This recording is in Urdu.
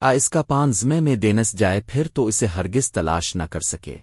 آ اس کا پان زمے میں دینس جائے، پھر تو اسے ہرگز تلاش نہ کر سکے۔